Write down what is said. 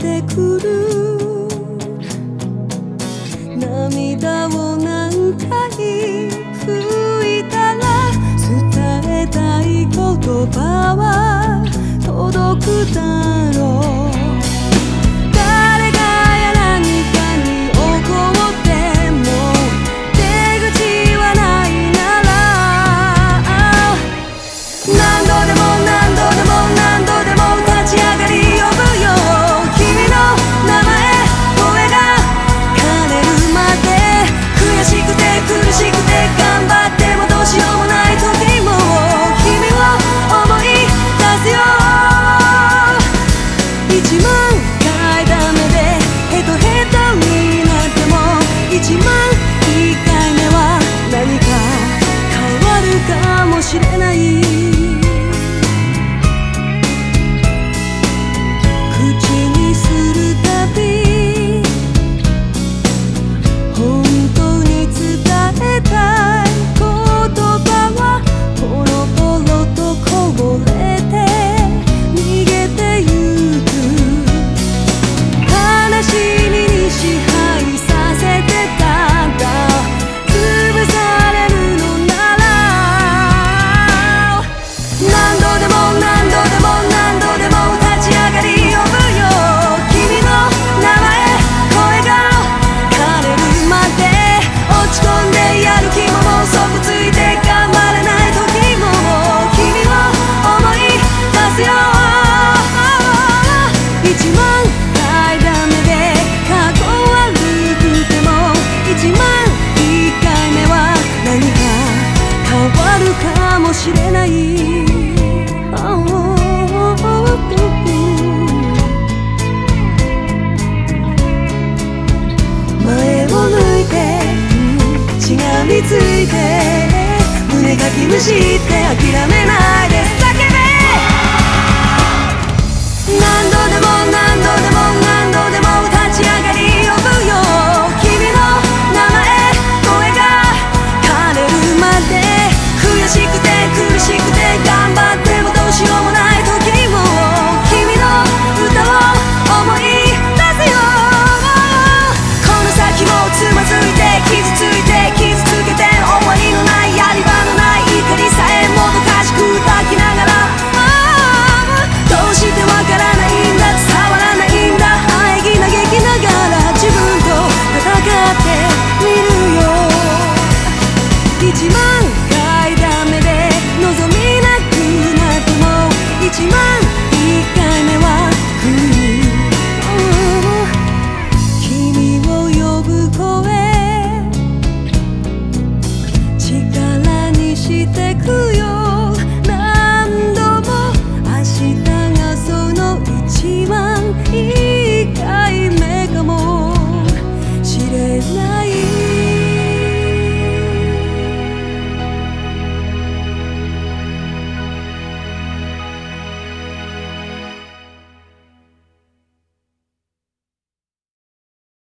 てくるもしれないについて。胸が気むしって諦めないです。しまう